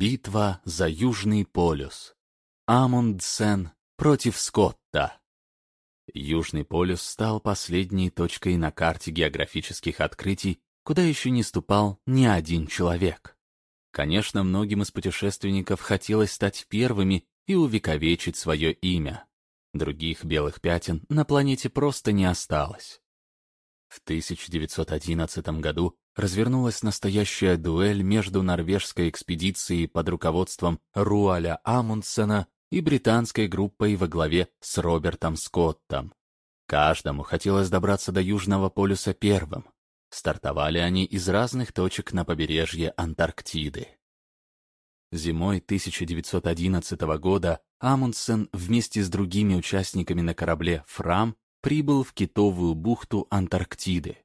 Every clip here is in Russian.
Битва за Южный полюс. Амундсен против Скотта. Южный полюс стал последней точкой на карте географических открытий, куда еще не ступал ни один человек. Конечно, многим из путешественников хотелось стать первыми и увековечить свое имя. Других белых пятен на планете просто не осталось. В 1911 году развернулась настоящая дуэль между норвежской экспедицией под руководством Руаля Амундсена и британской группой во главе с Робертом Скоттом. Каждому хотелось добраться до Южного полюса первым. Стартовали они из разных точек на побережье Антарктиды. Зимой 1911 года Амундсен вместе с другими участниками на корабле «Фрам» прибыл в китовую бухту Антарктиды.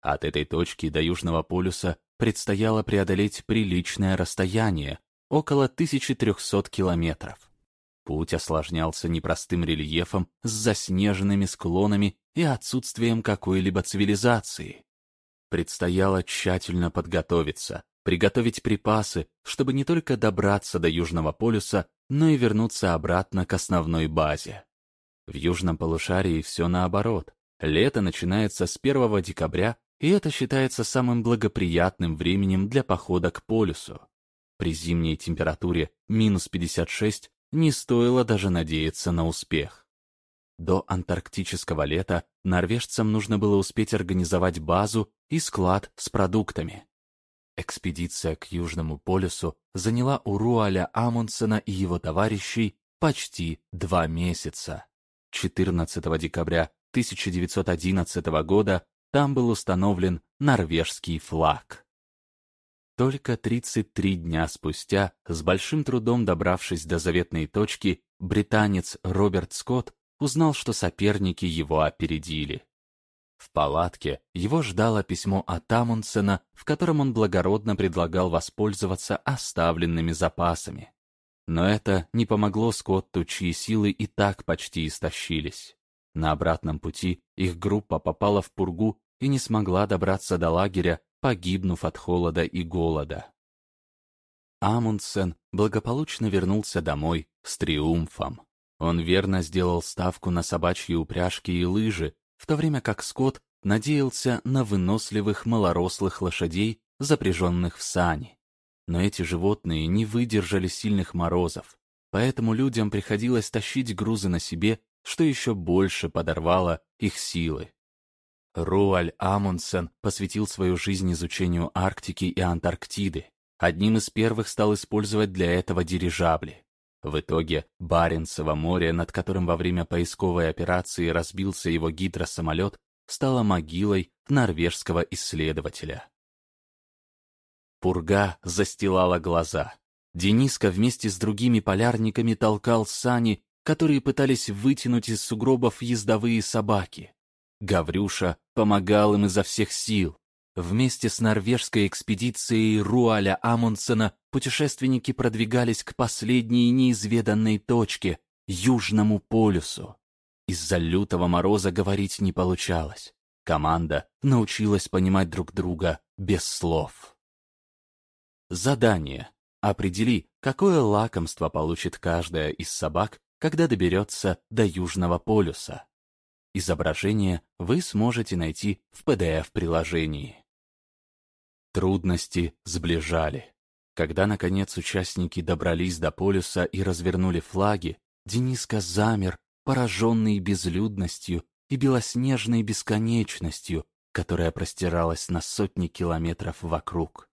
От этой точки до Южного полюса предстояло преодолеть приличное расстояние, около 1300 километров. Путь осложнялся непростым рельефом с заснеженными склонами и отсутствием какой-либо цивилизации. Предстояло тщательно подготовиться, приготовить припасы, чтобы не только добраться до Южного полюса, но и вернуться обратно к основной базе. В южном полушарии все наоборот. Лето начинается с 1 декабря, и это считается самым благоприятным временем для похода к полюсу. При зимней температуре минус 56 не стоило даже надеяться на успех. До антарктического лета норвежцам нужно было успеть организовать базу и склад с продуктами. Экспедиция к Южному полюсу заняла у Руаля Амундсена и его товарищей почти два месяца. 14 декабря 1911 года там был установлен норвежский флаг. Только 33 дня спустя, с большим трудом добравшись до заветной точки, британец Роберт Скотт узнал, что соперники его опередили. В палатке его ждало письмо от Амундсена, в котором он благородно предлагал воспользоваться оставленными запасами. Но это не помогло Скотту, чьи силы и так почти истощились. На обратном пути их группа попала в пургу и не смогла добраться до лагеря, погибнув от холода и голода. Амундсен благополучно вернулся домой с триумфом. Он верно сделал ставку на собачьи упряжки и лыжи, в то время как Скотт надеялся на выносливых малорослых лошадей, запряженных в сани но эти животные не выдержали сильных морозов, поэтому людям приходилось тащить грузы на себе, что еще больше подорвало их силы. Руаль Амундсен посвятил свою жизнь изучению Арктики и Антарктиды. Одним из первых стал использовать для этого дирижабли. В итоге Баренцево море, над которым во время поисковой операции разбился его гидросамолет, стало могилой норвежского исследователя. Пурга застилала глаза. Дениска вместе с другими полярниками толкал сани, которые пытались вытянуть из сугробов ездовые собаки. Гаврюша помогал им изо всех сил. Вместе с норвежской экспедицией Руаля Амундсена путешественники продвигались к последней неизведанной точке — Южному полюсу. Из-за лютого мороза говорить не получалось. Команда научилась понимать друг друга без слов. Задание. Определи, какое лакомство получит каждая из собак, когда доберется до Южного полюса. Изображение вы сможете найти в PDF-приложении. Трудности сближали. Когда, наконец, участники добрались до полюса и развернули флаги, Дениска замер, пораженный безлюдностью и белоснежной бесконечностью, которая простиралась на сотни километров вокруг.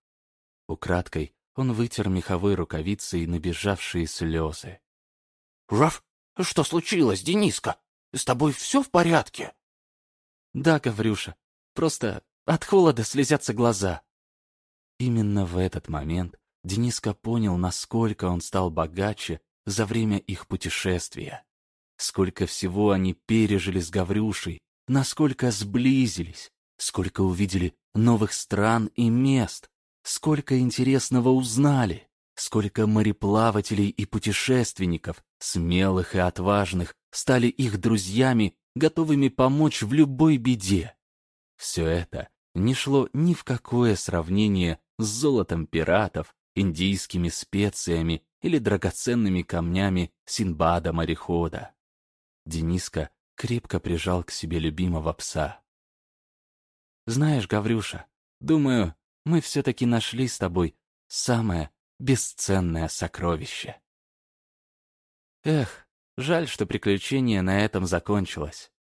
Украдкой он вытер меховой рукавицей набежавшие слезы. — Раф, что случилось, Дениска? С тобой все в порядке? — Да, Гаврюша, просто от холода слезятся глаза. Именно в этот момент Дениска понял, насколько он стал богаче за время их путешествия. Сколько всего они пережили с Гаврюшей, насколько сблизились, сколько увидели новых стран и мест, Сколько интересного узнали, сколько мореплавателей и путешественников, смелых и отважных, стали их друзьями, готовыми помочь в любой беде. Все это не шло ни в какое сравнение с золотом пиратов индийскими специями или драгоценными камнями Синбада-морехода. Дениска крепко прижал к себе любимого пса. «Знаешь, Гаврюша, думаю, мы все-таки нашли с тобой самое бесценное сокровище». Эх, жаль, что приключение на этом закончилось.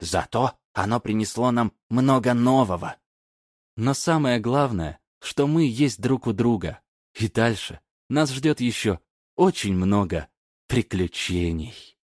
Зато оно принесло нам много нового. Но самое главное, что мы есть друг у друга. И дальше нас ждет еще очень много приключений.